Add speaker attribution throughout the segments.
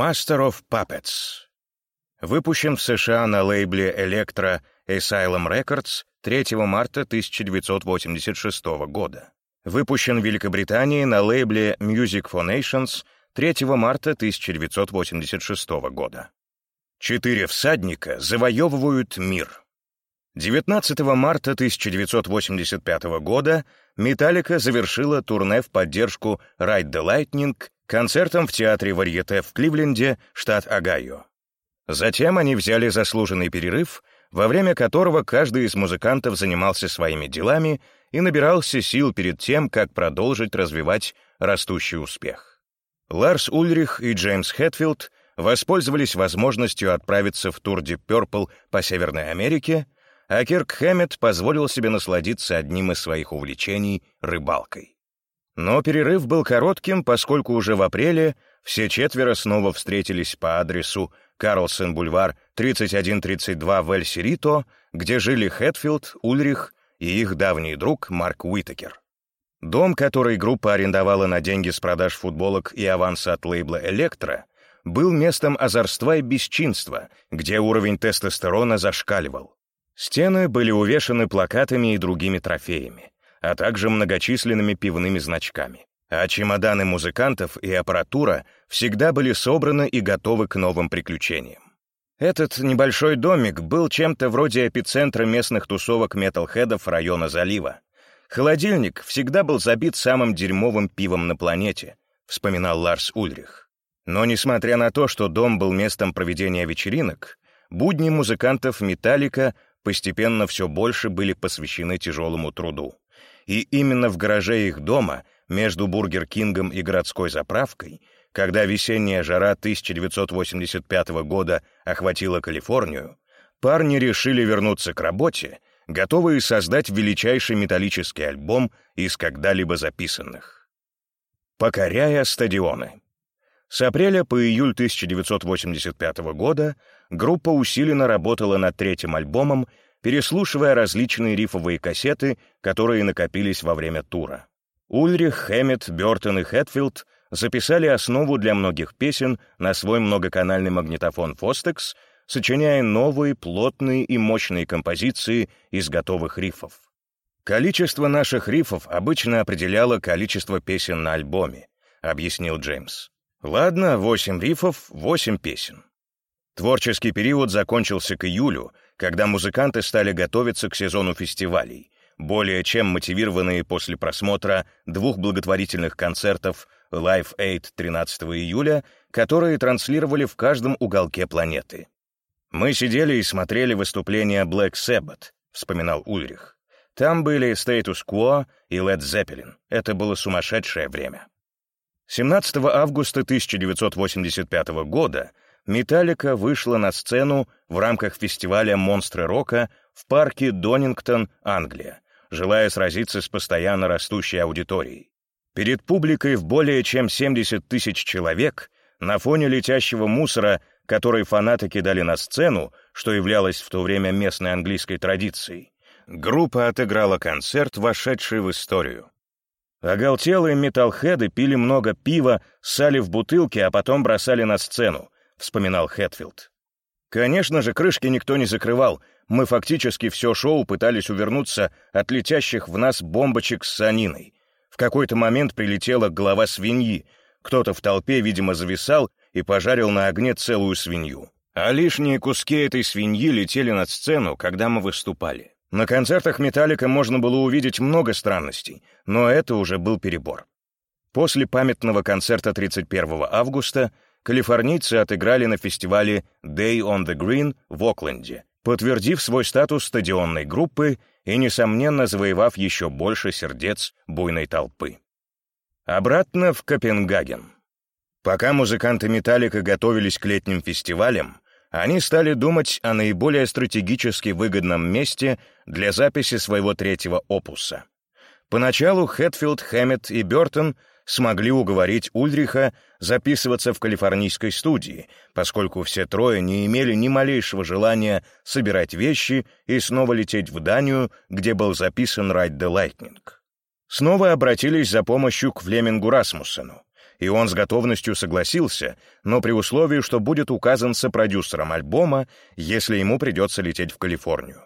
Speaker 1: Master of Puppets. Выпущен в США на лейбле Electro Asylum Records 3 марта 1986 года. Выпущен в Великобритании на лейбле Music for Nations 3 марта 1986 года. Четыре всадника завоевывают мир. 19 марта 1985 года Металлика завершила турне в поддержку Ride the Lightning концертом в театре Варьете в Кливленде, штат Огайо. Затем они взяли заслуженный перерыв, во время которого каждый из музыкантов занимался своими делами и набирался сил перед тем, как продолжить развивать растущий успех. Ларс Ульрих и Джеймс Хэтфилд воспользовались возможностью отправиться в тур Deep Purple по Северной Америке, а Кирк Хэммет позволил себе насладиться одним из своих увлечений — рыбалкой. Но перерыв был коротким, поскольку уже в апреле все четверо снова встретились по адресу Карлсон-бульвар 3132 в Эль-Сирито, где жили Хэтфилд, Ульрих и их давний друг Марк Уитакер. Дом, который группа арендовала на деньги с продаж футболок и аванса от лейбла «Электро», был местом озорства и бесчинства, где уровень тестостерона зашкаливал. Стены были увешаны плакатами и другими трофеями а также многочисленными пивными значками. А чемоданы музыкантов и аппаратура всегда были собраны и готовы к новым приключениям. Этот небольшой домик был чем-то вроде эпицентра местных тусовок металлхедов района залива. Холодильник всегда был забит самым дерьмовым пивом на планете, вспоминал Ларс Ульрих. Но несмотря на то, что дом был местом проведения вечеринок, будни музыкантов «Металлика» постепенно все больше были посвящены тяжелому труду. И именно в гараже их дома, между Бургер Кингом и городской заправкой, когда весенняя жара 1985 года охватила Калифорнию, парни решили вернуться к работе, готовые создать величайший металлический альбом из когда-либо записанных. «Покоряя стадионы». С апреля по июль 1985 года группа усиленно работала над третьим альбомом, переслушивая различные рифовые кассеты, которые накопились во время тура. Ульрих, Хэммет, Бёртон и Хэтфилд записали основу для многих песен на свой многоканальный магнитофон Fostex, сочиняя новые, плотные и мощные композиции из готовых рифов. «Количество наших рифов обычно определяло количество песен на альбоме», — объяснил Джеймс. «Ладно, восемь рифов, восемь песен». Творческий период закончился к июлю, когда музыканты стали готовиться к сезону фестивалей, более чем мотивированные после просмотра двух благотворительных концертов Live Aid 13 июля, которые транслировали в каждом уголке планеты. «Мы сидели и смотрели выступления Black Sabbath», — вспоминал Ульрих. «Там были Status Quo и Led Zeppelin. Это было сумасшедшее время». 17 августа 1985 года Металлика вышла на сцену в рамках фестиваля «Монстры рока» в парке Донингтон, Англия, желая сразиться с постоянно растущей аудиторией. Перед публикой в более чем 70 тысяч человек на фоне летящего мусора, который фанаты кидали на сцену, что являлось в то время местной английской традицией, группа отыграла концерт, вошедший в историю. Оголтелые металлхеды пили много пива, ссали в бутылки, а потом бросали на сцену, вспоминал Хэтфилд. Конечно же, крышки никто не закрывал. Мы фактически все шоу пытались увернуться от летящих в нас бомбочек с саниной. В какой-то момент прилетела голова свиньи. Кто-то в толпе, видимо, зависал и пожарил на огне целую свинью. А лишние куски этой свиньи летели над сцену, когда мы выступали. На концертах «Металлика» можно было увидеть много странностей, но это уже был перебор. После памятного концерта 31 августа калифорнийцы отыграли на фестивале Day on the Green в Окленде, подтвердив свой статус стадионной группы и, несомненно, завоевав еще больше сердец буйной толпы. Обратно в Копенгаген. Пока музыканты «Металлика» готовились к летним фестивалям, они стали думать о наиболее стратегически выгодном месте для записи своего третьего опуса. Поначалу Хэтфилд, Хэммет и Бёртон смогли уговорить Ульриха записываться в калифорнийской студии, поскольку все трое не имели ни малейшего желания собирать вещи и снова лететь в Данию, где был записан «Ride the Lightning». Снова обратились за помощью к Флемингу Расмуссену, и он с готовностью согласился, но при условии, что будет указан сопродюсером альбома, если ему придется лететь в Калифорнию.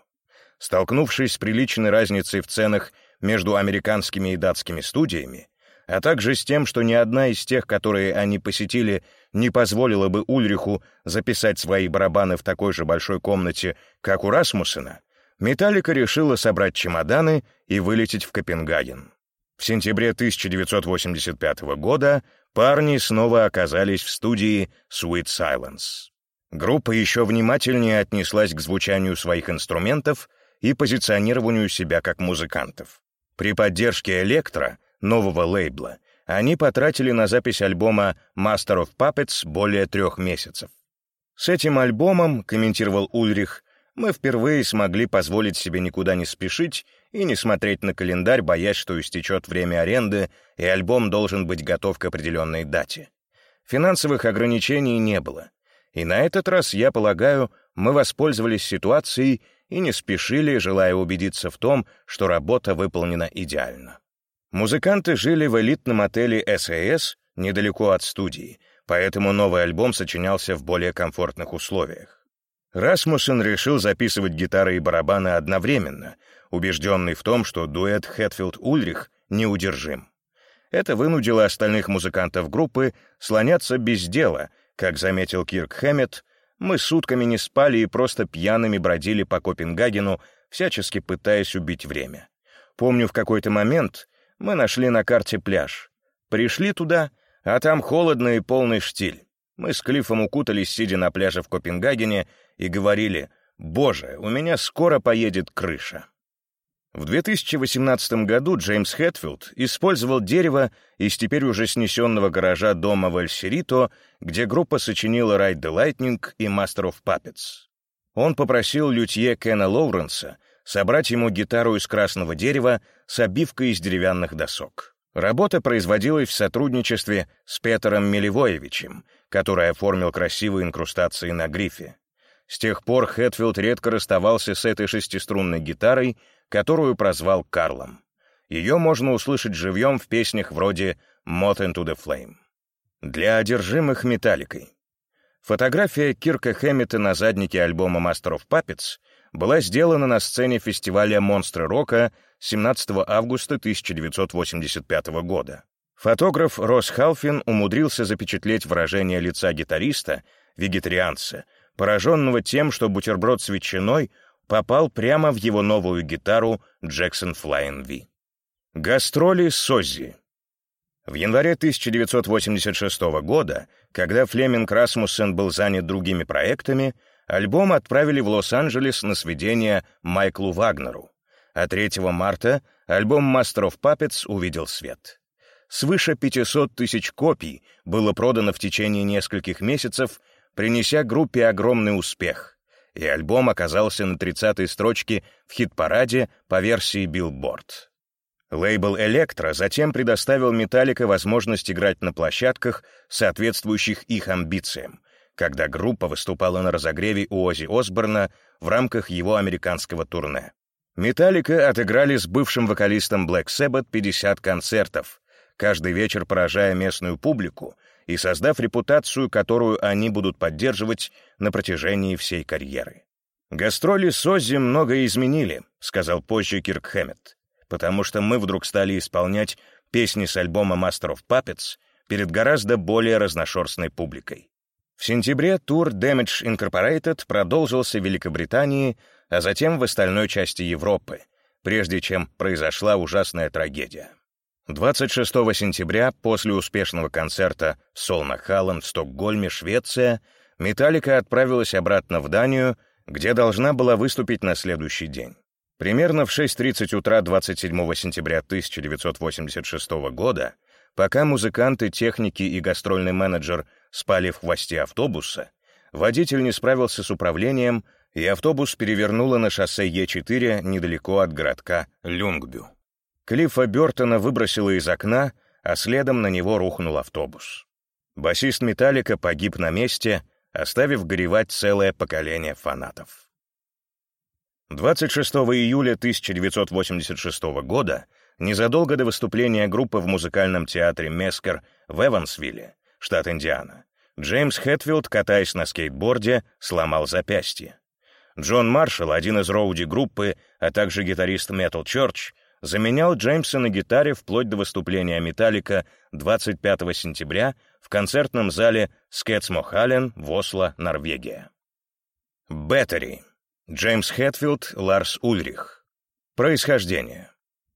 Speaker 1: Столкнувшись с приличной разницей в ценах между американскими и датскими студиями, а также с тем, что ни одна из тех, которые они посетили, не позволила бы Ульриху записать свои барабаны в такой же большой комнате, как у Расмуссена, Металлика решила собрать чемоданы и вылететь в Копенгаген. В сентябре 1985 года парни снова оказались в студии Sweet Silence. Группа еще внимательнее отнеслась к звучанию своих инструментов и позиционированию себя как музыкантов. При поддержке «Электро», нового лейбла, они потратили на запись альбома «Master of Puppets» более трех месяцев. С этим альбомом, комментировал Ульрих, мы впервые смогли позволить себе никуда не спешить и не смотреть на календарь, боясь, что истечет время аренды, и альбом должен быть готов к определенной дате. Финансовых ограничений не было. И на этот раз, я полагаю, мы воспользовались ситуацией и не спешили, желая убедиться в том, что работа выполнена идеально. Музыканты жили в элитном отеле SAS недалеко от студии, поэтому новый альбом сочинялся в более комфортных условиях. Расмуссен решил записывать гитары и барабаны одновременно, убежденный в том, что дуэт Хэтфилд-Ульрих неудержим. Это вынудило остальных музыкантов группы слоняться без дела, как заметил Кирк Хэммет, мы сутками не спали и просто пьяными бродили по Копенгагену, всячески пытаясь убить время. Помню, в какой-то момент мы нашли на карте пляж. Пришли туда, а там холодно и полный штиль. Мы с Клиффом укутались, сидя на пляже в Копенгагене, и говорили «Боже, у меня скоро поедет крыша». В 2018 году Джеймс Хэтфилд использовал дерево из теперь уже снесенного гаража дома в Эль-Сирито, где группа сочинила «Ride the Lightning» и «Master of Puppets». Он попросил лютье Кена Лоуренса собрать ему гитару из красного дерева с обивкой из деревянных досок. Работа производилась в сотрудничестве с Петером Милевоевичем, который оформил красивые инкрустации на грифе. С тех пор Хэтфилд редко расставался с этой шестиструнной гитарой, которую прозвал Карлом. Ее можно услышать живьем в песнях вроде «Moth into the Flame». Для одержимых металликой. Фотография Кирка Хэммета на заднике альбома Master of Puppets была сделана на сцене фестиваля «Монстры рока» 17 августа 1985 года. Фотограф Росс Халфин умудрился запечатлеть выражение лица гитариста, вегетарианца, пораженного тем, что бутерброд с ветчиной попал прямо в его новую гитару Jackson Flying V. Гастроли с Оззи. В январе 1986 года, когда Флеминг Расмуссен был занят другими проектами, альбом отправили в Лос-Анджелес на сведение Майклу Вагнеру, а 3 марта альбом Master of Puppets увидел свет. Свыше 500 тысяч копий было продано в течение нескольких месяцев, принеся группе огромный успех, и альбом оказался на 30-й строчке в хит-параде по версии Billboard. Лейбл «Электро» затем предоставил «Металлика» возможность играть на площадках, соответствующих их амбициям, когда группа выступала на разогреве у Ози Осборна в рамках его американского турне. «Металлика» отыграли с бывшим вокалистом Black Sabbath 50 концертов, каждый вечер поражая местную публику и создав репутацию, которую они будут поддерживать на протяжении всей карьеры. «Гастроли с Оззи многое изменили», — сказал позже Кирк Хэммет потому что мы вдруг стали исполнять песни с альбома Master of Puppets перед гораздо более разношерстной публикой. В сентябре тур Damage Incorporated продолжился в Великобритании, а затем в остальной части Европы, прежде чем произошла ужасная трагедия. 26 сентября, после успешного концерта Солна Халлен в Стокгольме, Швеция, Металлика отправилась обратно в Данию, где должна была выступить на следующий день. Примерно в 6.30 утра 27 сентября 1986 года, пока музыканты, техники и гастрольный менеджер спали в хвосте автобуса, водитель не справился с управлением, и автобус перевернуло на шоссе Е4 недалеко от городка Люнгбю. Клиффа Бертона выбросило из окна, а следом на него рухнул автобус. Басист «Металлика» погиб на месте, оставив горевать целое поколение фанатов. 26 июля 1986 года незадолго до выступления группы в музыкальном театре Мескер в Эвансвилле, штат Индиана, Джеймс Хэтфилд, катаясь на скейтборде, сломал запястье. Джон Маршалл, один из роуди группы, а также гитарист Metal Church, заменял Джеймса на гитаре вплоть до выступления Металлика 25 сентября в концертном зале Скетсмохален в Осло, Норвегия. Беттери. Джеймс Хэтфилд, Ларс Ульрих. Происхождение.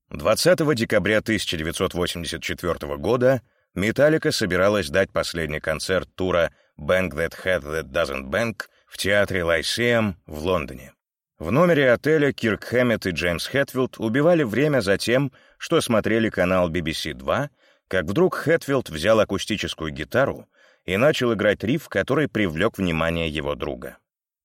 Speaker 1: 20 декабря 1984 года Металлика собиралась дать последний концерт тура «Bang That Head That Doesn't Bang» в театре Lyceum в Лондоне. В номере отеля Кирк Хэммет и Джеймс Хэтфилд убивали время за тем, что смотрели канал BBC 2, как вдруг Хэтфилд взял акустическую гитару и начал играть риф, который привлек внимание его друга.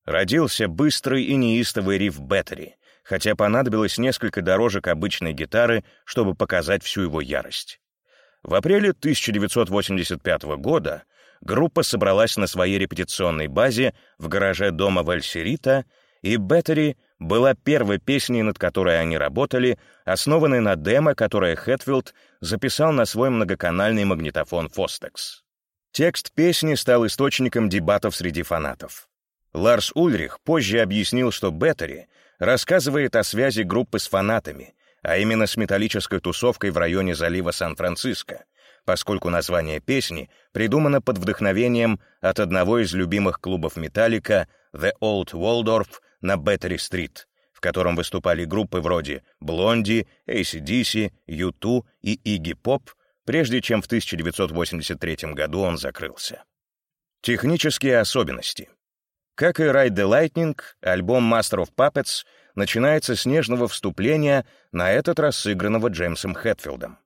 Speaker 1: Родился быстрый и неистовый риф Беттери, хотя понадобилось несколько дорожек обычной гитары, чтобы показать всю его ярость. В апреле 1985 года группа собралась на своей репетиционной базе в гараже дома Вальсерита, и «Беттери» была первой песней, над которой они работали, основанной на демо, которое Хэтфилд записал на свой многоканальный магнитофон «Фостекс». Текст песни стал источником дебатов среди фанатов. Ларс Ульрих позже объяснил, что «Беттери» рассказывает о связи группы с фанатами, а именно с металлической тусовкой в районе залива Сан-Франциско, поскольку название песни придумано под вдохновением от одного из любимых клубов «Металлика» The Old Waldorf на Беттери-стрит, в котором выступали группы вроде Блонди, ACDC, U2 и Iggy Pop, прежде чем в 1983 году он закрылся. Технические особенности. Как и Ride the Lightning, альбом Master of Puppets начинается с нежного вступления, на этот раз сыгранного Джеймсом Хэтфилдом.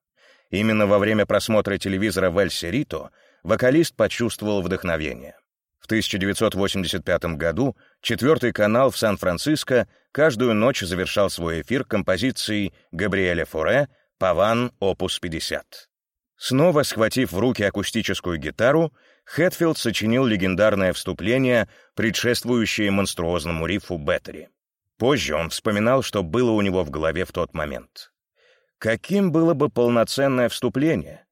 Speaker 1: Именно во время просмотра телевизора в Эль-Серито вокалист почувствовал вдохновение. В 1985 году четвертый канал в Сан-Франциско каждую ночь завершал свой эфир композицией Габриэля Форе «Паван, опус 50». Снова схватив в руки акустическую гитару, Хэтфилд сочинил легендарное вступление, предшествующее монструозному рифу Беттери. Позже он вспоминал, что было у него в голове в тот момент. Каким было бы полноценное вступление?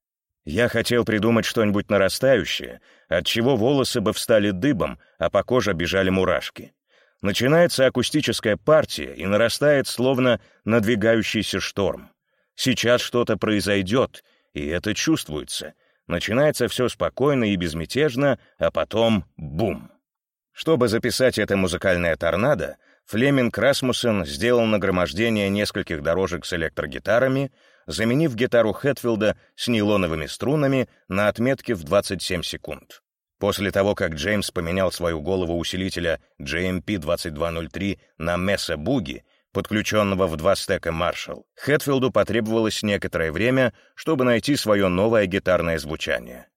Speaker 1: Я хотел придумать что-нибудь нарастающее, от чего волосы бы встали дыбом, а по коже бежали мурашки. Начинается акустическая партия и нарастает словно надвигающийся шторм. Сейчас что-то произойдет, и это чувствуется. Начинается все спокойно и безмятежно, а потом — бум. Чтобы записать это музыкальное торнадо, Флеминг Расмуссен сделал нагромождение нескольких дорожек с электрогитарами, заменив гитару Хэтфилда с нейлоновыми струнами на отметке в 27 секунд. После того, как Джеймс поменял свою голову усилителя JMP-2203 на Месса Буги, подключенного в два стека Marshall, Хэтфилду потребовалось некоторое время, чтобы найти свое новое гитарное звучание.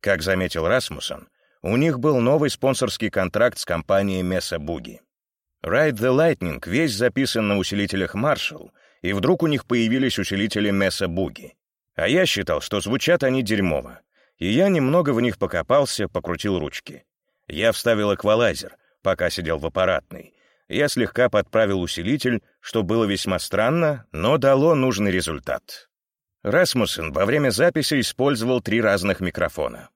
Speaker 1: Как заметил Расмуссен, у них был новый спонсорский контракт с компанией Месса Буги. Ride the Lightning весь записан на усилителях Marshall, и вдруг у них появились усилители Mesa Boogie. А я считал, что звучат они дерьмово. И я немного в них покопался, покрутил ручки. Я вставил эквалайзер, пока сидел в аппаратной. Я слегка подправил усилитель, что было весьма странно, но дало нужный результат. Расмуссен во время записи использовал три разных микрофона.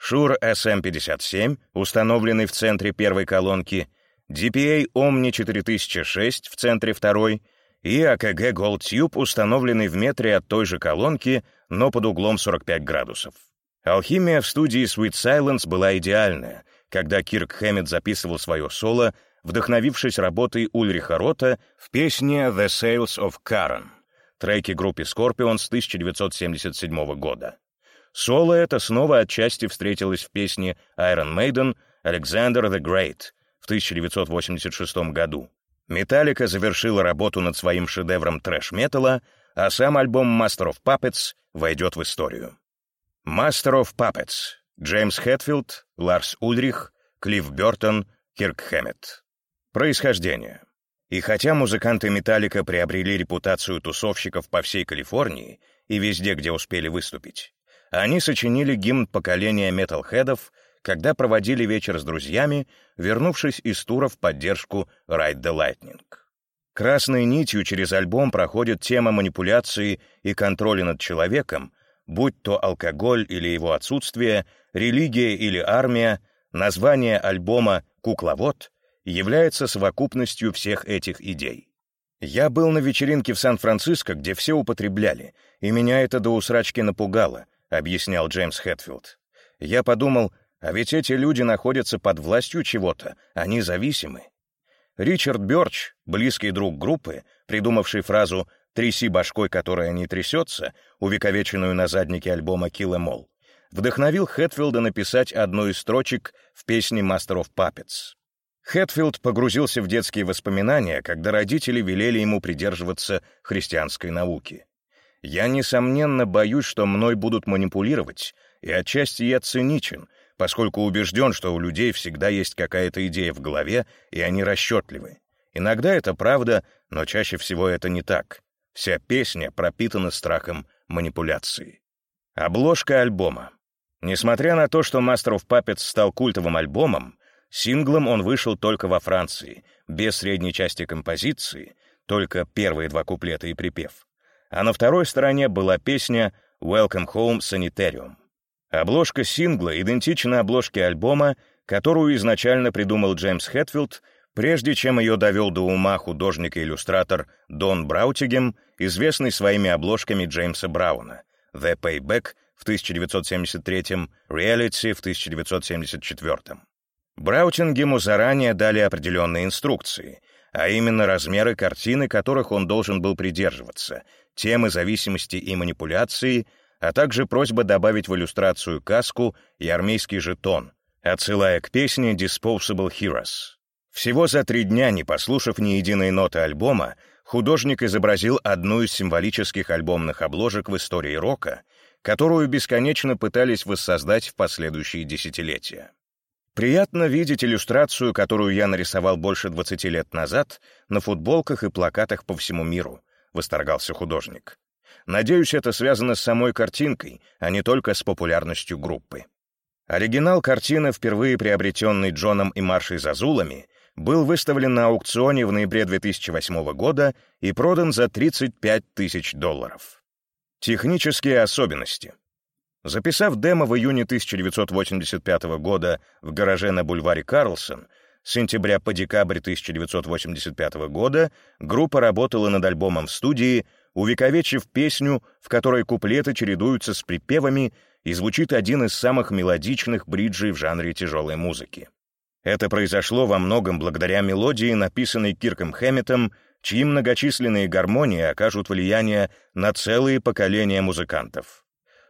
Speaker 1: Shure SM57, установленный в центре первой колонки, DPA Omni 4006 в центре второй и AKG Gold Tube, установленный в метре от той же колонки, но под углом 45 градусов. Алхимия в студии Sweet Silence была идеальная, когда Кирк Хэммет записывал свое соло, вдохновившись работой Ульриха Рота в песне «The Sales of Karen», треке группы Scorpions 1977 года. Соло это снова отчасти встретилось в песне Iron Maiden «Alexander the Great», в 1986 году. Металлика завершила работу над своим шедевром трэш-металла, а сам альбом Master of Puppets войдет в историю. Master of Puppets. Джеймс Хэтфилд, Ларс Ульрих, Клифф Бёртон, Кирк Хэммет. Происхождение. И хотя музыканты Металлика приобрели репутацию тусовщиков по всей Калифорнии и везде, где успели выступить, они сочинили гимн поколения металлхедов — когда проводили вечер с друзьями, вернувшись из тура в поддержку Ride the Lightning. Красной нитью через альбом проходит тема манипуляции и контроля над человеком, будь то алкоголь или его отсутствие, религия или армия, название альбома «Кукловод» является совокупностью всех этих идей. Я был на вечеринке в Сан-Франциско, где все употребляли, и меня это до усрачки напугало, объяснял Джеймс Хэтфилд. Я подумал, а ведь эти люди находятся под властью чего-то, они зависимы. Ричард Бёрч, близкий друг группы, придумавший фразу «тряси башкой, которая не трясется», увековеченную на заднике альбома «Kill All», вдохновил Хэтфилда написать одну из строчек в песне «Master of Puppets». Хэтфилд погрузился в детские воспоминания, когда родители велели ему придерживаться христианской науки. «Я, несомненно, боюсь, что мной будут манипулировать, и отчасти я циничен, поскольку убежден, что у людей всегда есть какая-то идея в голове, и они расчетливы. Иногда это правда, но чаще всего это не так. Вся песня пропитана страхом манипуляции. Обложка альбома. Несмотря на то, что Master of Puppets стал культовым альбомом, синглом он вышел только во Франции, без средней части композиции, только первые два куплета и припев. А на второй стороне была песня «Welcome Home Sanitarium». Обложка сингла идентична обложке альбома, которую изначально придумал Джеймс Хэтфилд, прежде чем ее довел до ума художник-иллюстратор Дон Браутигем, известный своими обложками Джеймса Брауна «The Payback» в 1973, «Reality» в 1974. Браутингему заранее дали определенные инструкции, а именно размеры картины, которых он должен был придерживаться, темы зависимости и манипуляции — а также просьба добавить в иллюстрацию каску и армейский жетон, отсылая к песне «Disposable Heroes». Всего за три дня, не послушав ни единой ноты альбома, художник изобразил одну из символических альбомных обложек в истории рока, которую бесконечно пытались воссоздать в последующие десятилетия. Приятно видеть иллюстрацию, которую я нарисовал больше 20 лет назад, на футболках и плакатах по всему миру, восторгался художник. Надеюсь, это связано с самой картинкой, а не только с популярностью группы. Оригинал картины, впервые приобретенный Джоном и Маршей Зазулами, был выставлен на аукционе в ноябре 2008 года и продан за 35 тысяч долларов. Технические особенности. Записав демо в июне 1985 года в гараже на бульваре Карлсон, с сентября по декабрь 1985 года группа работала над альбомом в студии, увековечив песню, в которой куплеты чередуются с припевами и звучит один из самых мелодичных бриджей в жанре тяжелой музыки. Это произошло во многом благодаря мелодии, написанной Кирком Хэмметом, чьи многочисленные гармонии окажут влияние на целые поколения музыкантов.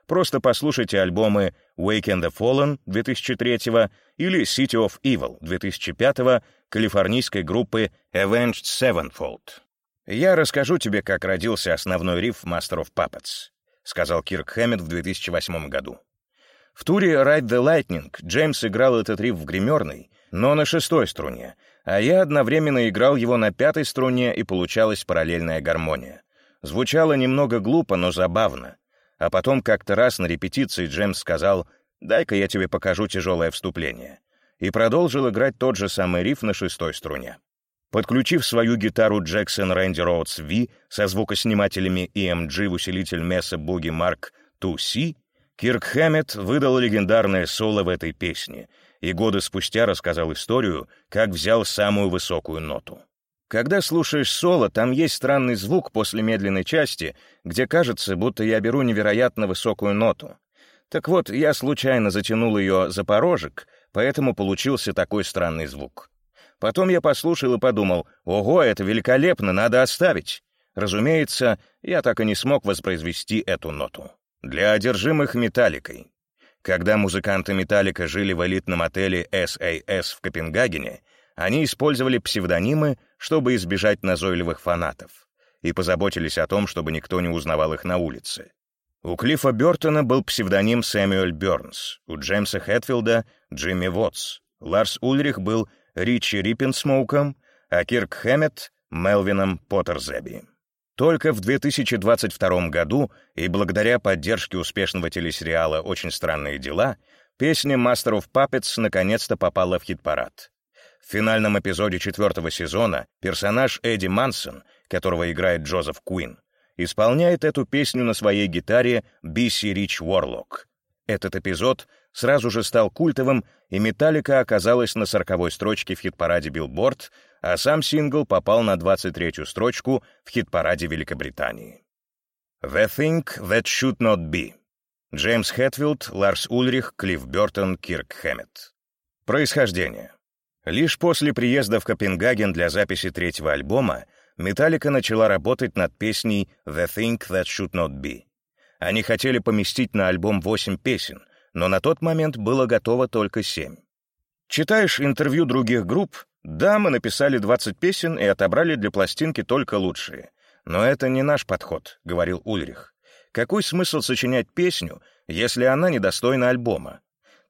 Speaker 1: Просто послушайте альбомы «Wake and the Fallen» 2003 или «City of Evil» 2005 калифорнийской группы Avenged Sevenfold. «Я расскажу тебе, как родился основной риф Master of Puppets», сказал Кирк Хэммет в 2008 году. В туре «Ride the Lightning» Джеймс играл этот риф в гримерной, но на шестой струне, а я одновременно играл его на пятой струне, и получалась параллельная гармония. Звучало немного глупо, но забавно. А потом как-то раз на репетиции Джеймс сказал «Дай-ка я тебе покажу тяжелое вступление», и продолжил играть тот же самый риф на шестой струне. Подключив свою гитару Jackson Randy Rhodes V со звукоснимателями EMG в усилитель Mesa Boogie Mark 2C, Кирк Хэммет выдал легендарное соло в этой песне и годы спустя рассказал историю, как взял самую высокую ноту. Когда слушаешь соло, там есть странный звук после медленной части, где кажется, будто я беру невероятно высокую ноту. Так вот, я случайно затянул ее за порожек, поэтому получился такой странный звук. Потом я послушал и подумал, ого, это великолепно, надо оставить. Разумеется, я так и не смог воспроизвести эту ноту. Для одержимых металликой. Когда музыканты «Металлика» жили в элитном отеле SAS в Копенгагене, они использовали псевдонимы, чтобы избежать назойливых фанатов, и позаботились о том, чтобы никто не узнавал их на улице. У Клиффа Бёртона был псевдоним Сэмюэль Бёрнс, у Джеймса Хэтфилда — Джимми Вотс, Ларс Ульрих был Ричи Риппенсмоуком, а Кирк Хэммет — Мелвином Поттерзеби. Только в 2022 году и благодаря поддержке успешного телесериала «Очень странные дела» песня «Master of Puppets» наконец-то попала в хит-парад. В финальном эпизоде четвертого сезона персонаж Эдди Мансон, которого играет Джозеф Куин, исполняет эту песню на своей гитаре BC Rich Warlock. Этот эпизод сразу же стал культовым, и «Металлика» оказалась на сороковой строчке в хит-параде Billboard, а сам сингл попал на 23-ю строчку в хит-параде Великобритании. «The Thing That Should Not Be» Джеймс Хэтфилд, Ларс Ульрих, Клифф Бёртон, Кирк Хэммет. Происхождение. Лишь после приезда в Копенгаген для записи третьего альбома Металлика начала работать над песней «The Thing That Should Not Be». Они хотели поместить на альбом восемь песен, но на тот момент было готово только семь. Читаешь интервью других групп? Да, мы написали 20 песен и отобрали для пластинки только лучшие. Но это не наш подход, — говорил Ульрих. Какой смысл сочинять песню, если она недостойна альбома?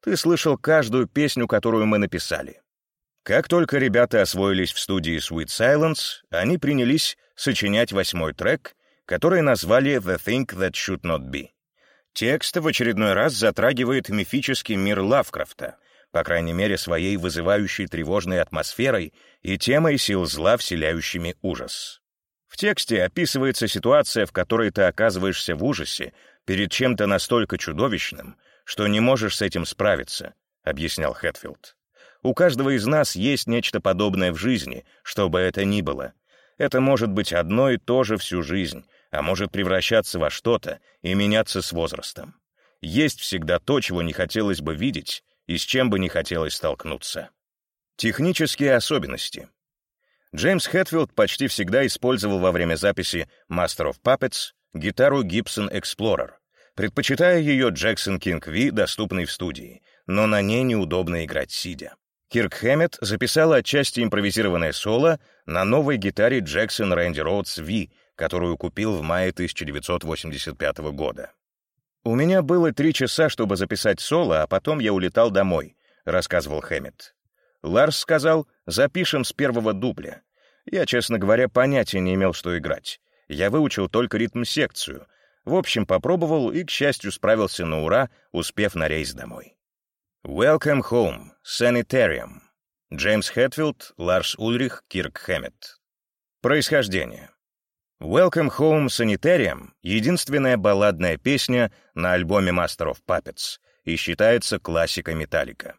Speaker 1: Ты слышал каждую песню, которую мы написали. Как только ребята освоились в студии Sweet Silence, они принялись сочинять восьмой трек, который назвали «The Thing That Should Not Be». Текст в очередной раз затрагивает мифический мир Лавкрафта, по крайней мере, своей вызывающей тревожной атмосферой и темой сил зла, вселяющими ужас. В тексте описывается ситуация, в которой ты оказываешься в ужасе перед чем-то настолько чудовищным, что не можешь с этим справиться, объяснял Хэтфилд. У каждого из нас есть нечто подобное в жизни, что бы это ни было. Это может быть одно и то же всю жизнь, а может превращаться во что-то и меняться с возрастом. Есть всегда то, чего не хотелось бы видеть и с чем бы не хотелось столкнуться. Технические особенности. Джеймс Хэтфилд почти всегда использовал во время записи Master of Puppets гитару Gibson Explorer, предпочитая ее Jackson King V, доступной в студии, но на ней неудобно играть сидя. Кирк Хэммет записал отчасти импровизированное соло на новой гитаре Jackson Randy Rhodes V, которую купил в мае 1985 года. «У меня было три часа, чтобы записать соло, а потом я улетал домой», — рассказывал Хэммет. Ларс сказал, запишем с первого дубля. Я, честно говоря, понятия не имел, что играть. Я выучил только ритм-секцию. В общем, попробовал и, к счастью, справился на ура, успев на рейс домой. Welcome Home, Sanitarium. Джеймс Хэтфилд, Ларс Ульрих, Кирк Хэммет. Происхождение. Welcome Home Sanitarium — единственная балладная песня на альбоме Master of Puppets и считается классикой Металлика.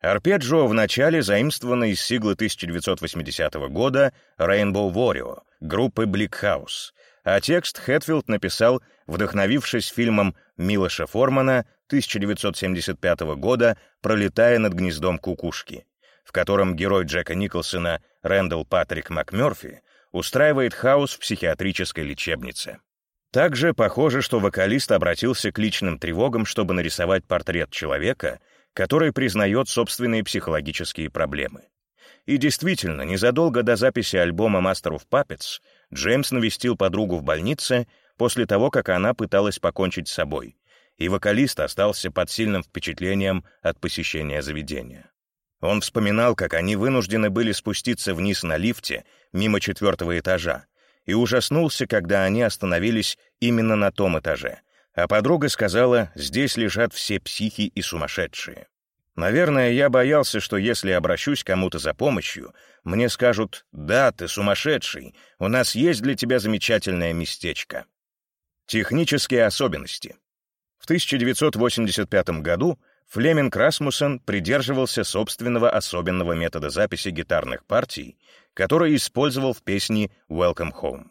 Speaker 1: Арпеджио в начале заимствовано из сиглы 1980 года Rainbow Warrior группы Bleak House, а текст Хэтфилд написал, вдохновившись фильмом Милоша Формана 1975 года «Пролетая над гнездом кукушки», в котором герой Джека Николсона Рэндалл Патрик МакМёрфи устраивает хаос в психиатрической лечебнице. Также похоже, что вокалист обратился к личным тревогам, чтобы нарисовать портрет человека, который признает собственные психологические проблемы. И действительно, незадолго до записи альбома Master of Puppets Джеймс навестил подругу в больнице после того, как она пыталась покончить с собой, и вокалист остался под сильным впечатлением от посещения заведения. Он вспоминал, как они вынуждены были спуститься вниз на лифте мимо четвертого этажа, и ужаснулся, когда они остановились именно на том этаже, а подруга сказала, здесь лежат все психи и сумасшедшие. Наверное, я боялся, что если обращусь кому-то за помощью, мне скажут «Да, ты сумасшедший, у нас есть для тебя замечательное местечко». Технические особенности. В 1985 году Флеминг Расмуссен придерживался собственного особенного метода записи гитарных партий, который использовал в песне «Welcome Home».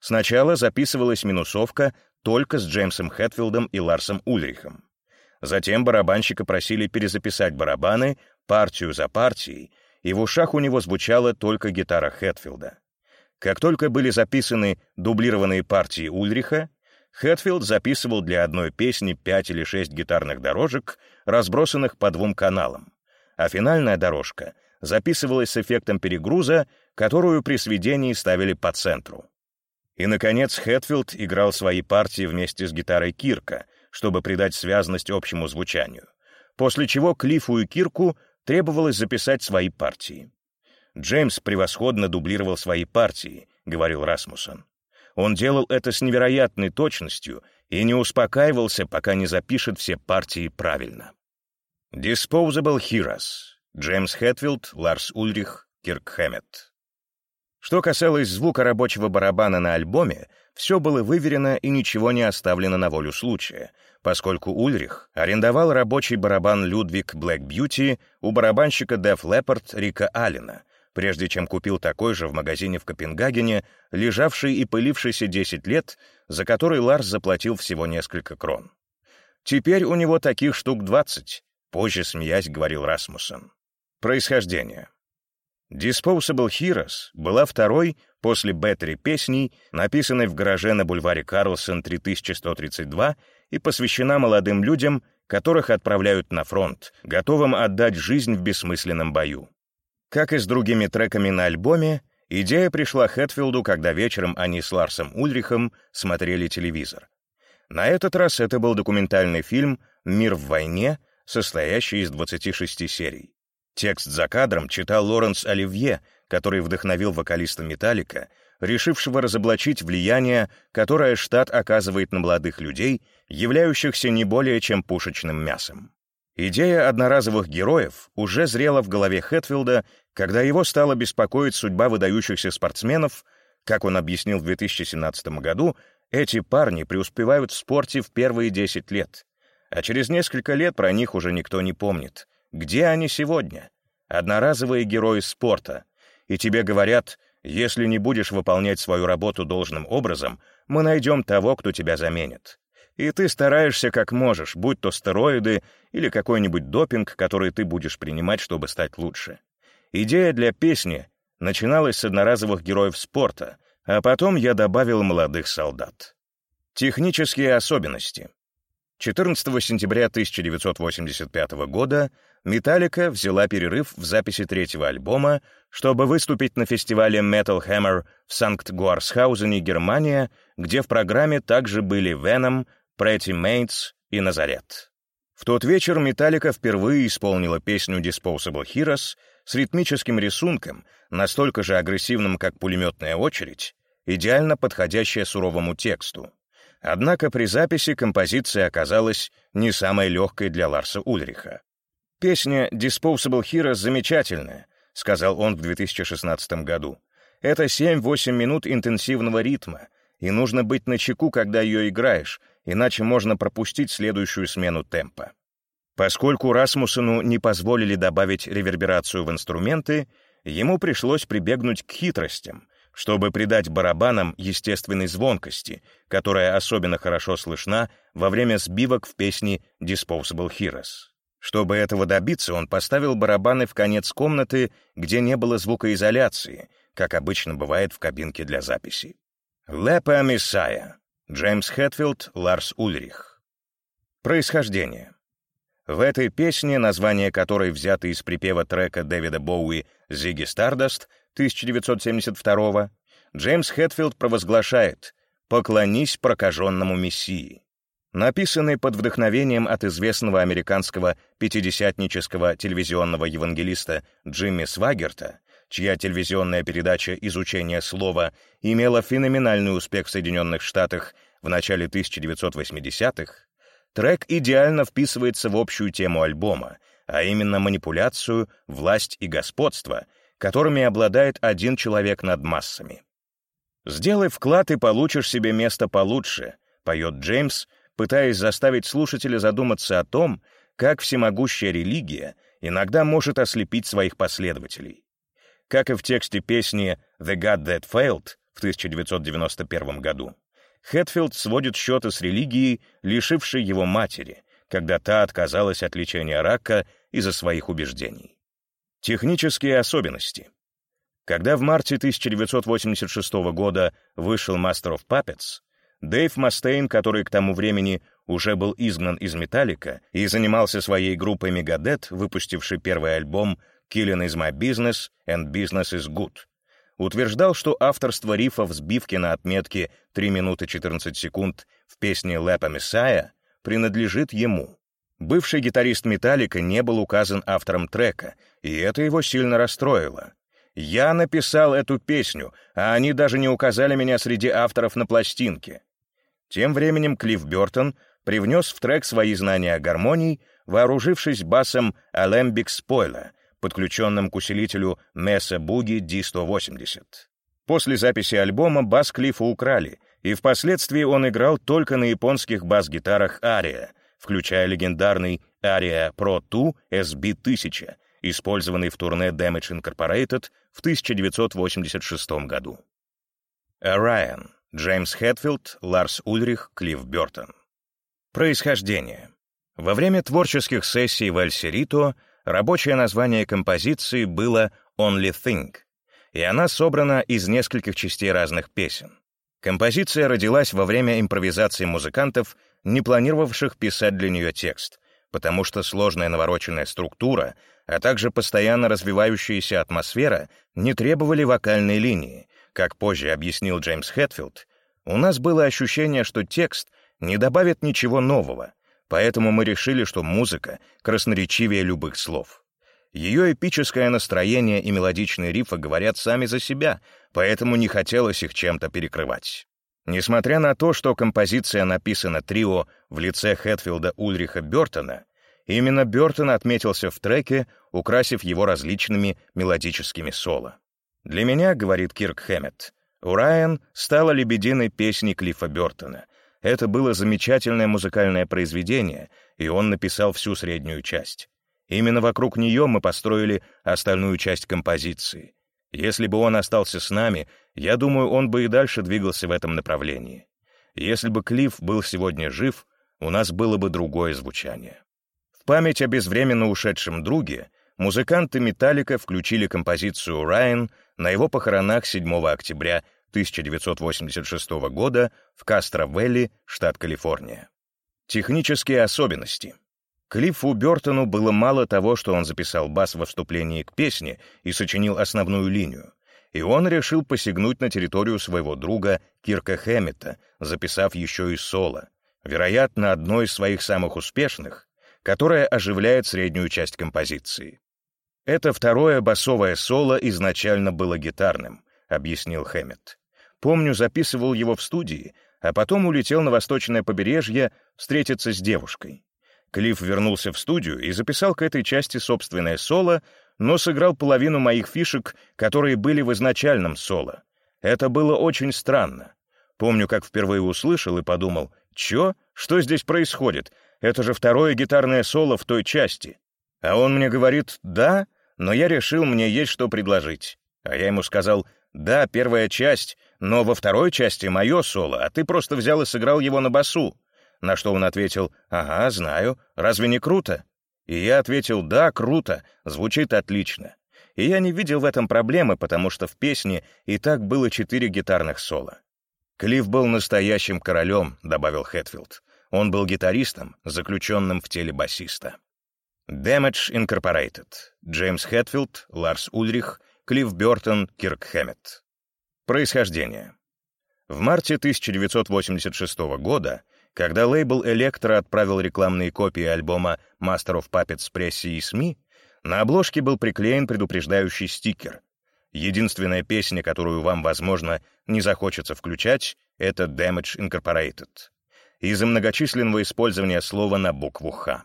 Speaker 1: Сначала записывалась минусовка только с Джеймсом Хэтфилдом и Ларсом Ульрихом. Затем барабанщика просили перезаписать барабаны партию за партией, и в ушах у него звучала только гитара Хэтфилда. Как только были записаны дублированные партии Ульриха, Хэтфилд записывал для одной песни пять или шесть гитарных дорожек, разбросанных по двум каналам, а финальная дорожка записывалась с эффектом перегруза, которую при сведении ставили по центру. И, наконец, Хэтфилд играл свои партии вместе с гитарой Кирка, чтобы придать связность общему звучанию, после чего Клиффу и Кирку требовалось записать свои партии. «Джеймс превосходно дублировал свои партии», — говорил Расмусон. Он делал это с невероятной точностью и не успокаивался, пока не запишет все партии правильно. Disposable Heroes. Джеймс Хэтфилд, Ларс Ульрих, Кирк Хэммет. Что касалось звука рабочего барабана на альбоме, все было выверено и ничего не оставлено на волю случая, поскольку Ульрих арендовал рабочий барабан Людвиг Блэк Бьюти у барабанщика Деф Леппорт Рика Аллена, прежде чем купил такой же в магазине в Копенгагене, лежавший и пылившийся 10 лет, за который Ларс заплатил всего несколько крон. «Теперь у него таких штук 20», — позже, смеясь, говорил Расмуссен. Происхождение. Disposable Heroes была второй после Беттери песней, написанной в гараже на бульваре Карлсон 3132 и посвящена молодым людям, которых отправляют на фронт, готовым отдать жизнь в бессмысленном бою. Как и с другими треками на альбоме, идея пришла Хэтфилду, когда вечером они с Ларсом Ульрихом смотрели телевизор. На этот раз это был документальный фильм «Мир в войне», состоящий из 26 серий. Текст за кадром читал Лоренс Оливье, который вдохновил вокалиста «Металлика», решившего разоблачить влияние, которое штат оказывает на молодых людей, являющихся не более чем пушечным мясом. Идея одноразовых героев уже зрела в голове Хэтфилда, когда его стала беспокоить судьба выдающихся спортсменов, как он объяснил в 2017 году, эти парни преуспевают в спорте в первые 10 лет, а через несколько лет про них уже никто не помнит. Где они сегодня? Одноразовые герои спорта. И тебе говорят, если не будешь выполнять свою работу должным образом, мы найдем того, кто тебя заменит. И ты стараешься как можешь, будь то стероиды или какой-нибудь допинг, который ты будешь принимать, чтобы стать лучше. Идея для песни начиналась с одноразовых героев спорта, а потом я добавил молодых солдат. Технические особенности. 14 сентября 1985 года Металлика взяла перерыв в записи третьего альбома, чтобы выступить на фестивале Metal Hammer в Санкт-Гуарсхаузене, Германия, где в программе также были Venom, Pretty Mates и Назарет. В тот вечер Металлика впервые исполнила песню Disposable Heroes с ритмическим рисунком, настолько же агрессивным, как пулеметная очередь, идеально подходящая суровому тексту. Однако при записи композиция оказалась не самой легкой для Ларса Ульриха. «Песня Disposable Heroes замечательная», — сказал он в 2016 году. «Это 7-8 минут интенсивного ритма, и нужно быть начеку, когда ее играешь, иначе можно пропустить следующую смену темпа». Поскольку Расмуссену не позволили добавить реверберацию в инструменты, ему пришлось прибегнуть к хитростям, чтобы придать барабанам естественной звонкости, которая особенно хорошо слышна во время сбивок в песне «Disposable Heroes». Чтобы этого добиться, он поставил барабаны в конец комнаты, где не было звукоизоляции, как обычно бывает в кабинке для записи. «Лепа Мессая» Джеймс Хэтфилд, Ларс Ульрих. Происхождение. В этой песне, название которой взято из припева трека Дэвида Боуи «Зиги Стардаст» 1972 Джеймс Хэтфилд провозглашает «Поклонись прокаженному Мессии». Написанный под вдохновением от известного американского пятидесятнического телевизионного евангелиста Джимми Свагерта, чья телевизионная передача «Изучение слова» имела феноменальный успех в Соединенных Штатах в начале 1980-х, Трек идеально вписывается в общую тему альбома, а именно манипуляцию, власть и господство, которыми обладает один человек над массами. «Сделай вклад и получишь себе место получше», — поет Джеймс, пытаясь заставить слушателя задуматься о том, как всемогущая религия иногда может ослепить своих последователей. Как и в тексте песни «The God That Failed» в 1991 году, Хэтфилд сводит счеты с религией, лишившей его матери, когда та отказалась от лечения рака из-за своих убеждений. Технические особенности. Когда в марте 1986 года вышел Master of Puppets, Дэйв Мастейн, который к тому времени уже был изгнан из «Металлика» и занимался своей группой Megadeth, выпустившей первый альбом «Killing is my business and business is good», утверждал, что авторство рифа взбивки на отметке 3 минуты 14 секунд в песне «Лэпа Мессая» принадлежит ему. Бывший гитарист «Металлика» не был указан автором трека, и это его сильно расстроило. «Я написал эту песню, а они даже не указали меня среди авторов на пластинке». Тем временем Клифф Бёртон привнес в трек свои знания о гармонии, вооружившись басом «Alembic Spoiler», подключенным к усилителю Mesa Boogie D180. После записи альбома бас Клиффа украли, и впоследствии он играл только на японских бас-гитарах Aria, включая легендарный Aria Pro 2 SB-1000, использованный в турне Damage Incorporated в 1986 году. Orion, Джеймс Хэтфилд, Ларс Ульрих, Клифф Бёртон. Происхождение. Во время творческих сессий в Эль-Серито рабочее название композиции было «Only Thing», и она собрана из нескольких частей разных песен. Композиция родилась во время импровизации музыкантов, не планировавших писать для нее текст, потому что сложная навороченная структура, а также постоянно развивающаяся атмосфера не требовали вокальной линии. Как позже объяснил Джеймс Хэтфилд, у нас было ощущение, что текст не добавит ничего нового, поэтому мы решили, что музыка красноречивее любых слов. Ее эпическое настроение и мелодичные рифы говорят сами за себя, поэтому не хотелось их чем-то перекрывать. Несмотря на то, что композиция написана трио в лице Хэтфилда Ульриха Бёртона, именно Бёртон отметился в треке, украсив его различными мелодическими соло. «Для меня, — говорит Кирк Хэммет, — «Урайан» стала лебединой песней Клиффа Бёртона. Это было замечательное музыкальное произведение, и он написал всю среднюю часть. Именно вокруг нее мы построили остальную часть композиции. Если бы он остался с нами, я думаю, он бы и дальше двигался в этом направлении. Если бы Клифф был сегодня жив, у нас было бы другое звучание. В память о безвременно ушедшем друге музыканты «Металлика» включили композицию «Райан» на его похоронах 7 октября 1986 года в Кастро-Вэлли, штат Калифорния. Технические особенности — Клиффу Бёртону было мало того, что он записал бас во вступлении к песне и сочинил основную линию, и он решил посягнуть на территорию своего друга Кирка Хэммета, записав еще и соло, вероятно, одно из своих самых успешных, которое оживляет среднюю часть композиции. «Это второе басовое соло изначально было гитарным», — объяснил Хэммет. «Помню, записывал его в студии, а потом улетел на восточное побережье встретиться с девушкой. Клифф вернулся в студию и записал к этой части собственное соло, но сыграл половину моих фишек, которые были в изначальном соло. Это было очень странно. Помню, как впервые услышал и подумал, «Чё? Что здесь происходит? Это же второе гитарное соло в той части». А он мне говорит, «Да, но я решил, мне есть что предложить». А я ему сказал, «Да, первая часть, но во второй части мое соло, а ты просто взял и сыграл его на басу». На что он ответил «Ага, знаю. Разве не круто?» И я ответил «Да, круто. Звучит отлично». И я не видел в этом проблемы, потому что в песне и так было четыре гитарных соло. «Клифф был настоящим королем», — добавил Хэтфилд. Он был гитаристом, заключенным в теле басиста. Damage Incorporated. Джеймс Хэтфилд, Ларс Ульрих, Клифф Бёртон, Кирк Хэммет. Происхождение. В марте 1986 года когда лейбл «Электро» отправил рекламные копии альбома «Master of Puppets» прессе и СМИ, на обложке был приклеен предупреждающий стикер. Единственная песня, которую вам, возможно, не захочется включать, это «Damage Incorporated» из-за многочисленного использования слова на букву «Х».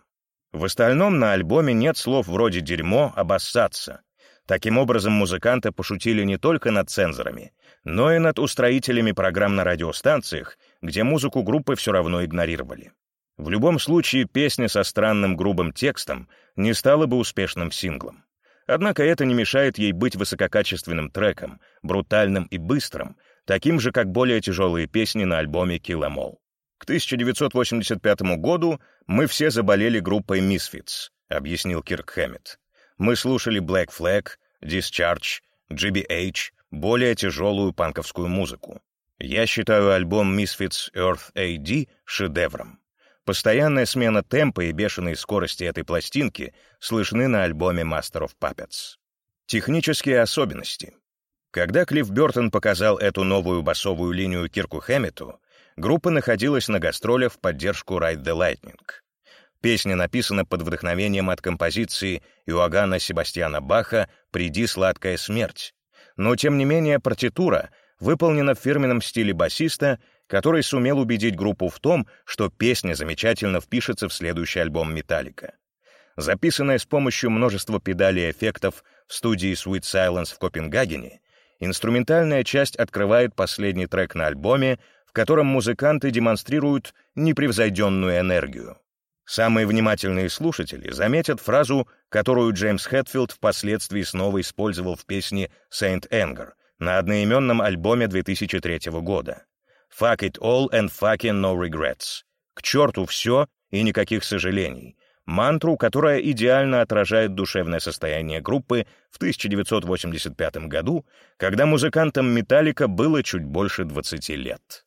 Speaker 1: В остальном на альбоме нет слов вроде «дерьмо», «обоссаться». Таким образом, музыканты пошутили не только над цензорами, но и над устроителями программ на радиостанциях, где музыку группы все равно игнорировали. В любом случае, песня со странным грубым текстом не стала бы успешным синглом. Однако это не мешает ей быть высококачественным треком, брутальным и быстрым, таким же, как более тяжелые песни на альбоме All. К 1985 году мы все заболели группой Misfits, объяснил Кирк Хэммет. Мы слушали Black Flag, Discharge, GBH, более тяжелую панковскую музыку. Я считаю альбом Misfits Earth AD шедевром. Постоянная смена темпа и бешеной скорости этой пластинки слышны на альбоме Master of Puppets. Технические особенности. Когда Клифф Бёртон показал эту новую басовую линию Кирку Хэммету, группа находилась на гастролях в поддержку Ride the Lightning. Песня написана под вдохновением от композиции Иоганна Себастьяна Баха «Приди, сладкая смерть», но, тем не менее, партитура — выполнена в фирменном стиле басиста, который сумел убедить группу в том, что песня замечательно впишется в следующий альбом «Металлика». записанная с помощью множества педалей и эффектов в студии Sweet Silence в Копенгагене, инструментальная часть открывает последний трек на альбоме, в котором музыканты демонстрируют непревзойденную энергию. Самые внимательные слушатели заметят фразу, которую Джеймс Хэтфилд впоследствии снова использовал в песне «Saint Anger» на одноименном альбоме 2003 года. «Fuck it all and fucking no regrets». «К черту все и никаких сожалений», мантру, которая идеально отражает душевное состояние группы в 1985 году, когда музыкантам «Металлика» было чуть больше 20 лет.